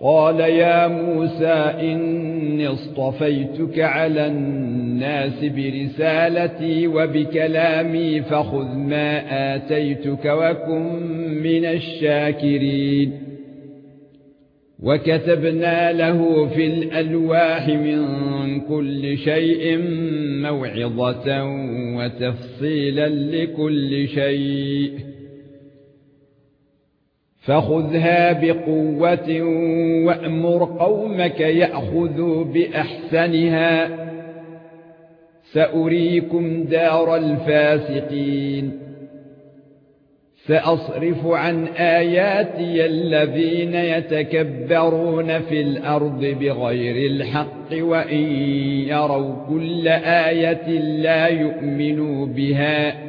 قال يا موسى إني اصطفيتك على الناس برسالتي وبكلامي فخذ ما آتيتك وكن من الشاكرين. وكتبنا له في الألواح من كل شيء موعظة وتفصيلا لكل شيء. فخذها بقوة وأمر قومك يأخذوا بأحسنها. سأريكم دار الفاسقين. سأصرف عن آياتي الذين يتكبرون في الأرض بغير الحق وإن يروا كل آية لا يؤمنوا بها.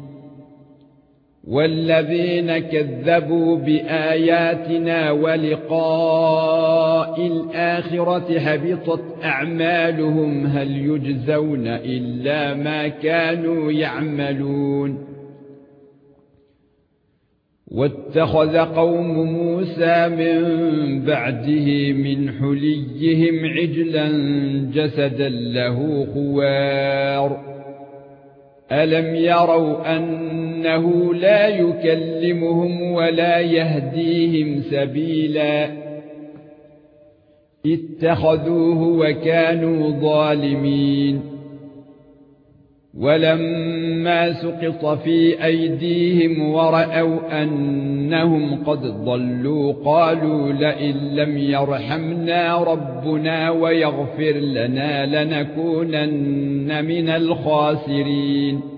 والذين كذبوا بآياتنا ولقاء الآخرة حبطت أعمالهم هل يجزون إلا ما كانوا يعملون. واتخذ قوم موسى من بعده من حليهم عجلا جسدا له خوار. الم يروا انه لا يكلمهم ولا يهديهم سبيلا اتخذوه وكانوا ظالمين ولما سقط في أيديهم ورأوا أنهم قد ضلوا قالوا لئن لم يرحمنا ربنا ويغفر لنا لنكونن من الخاسرين.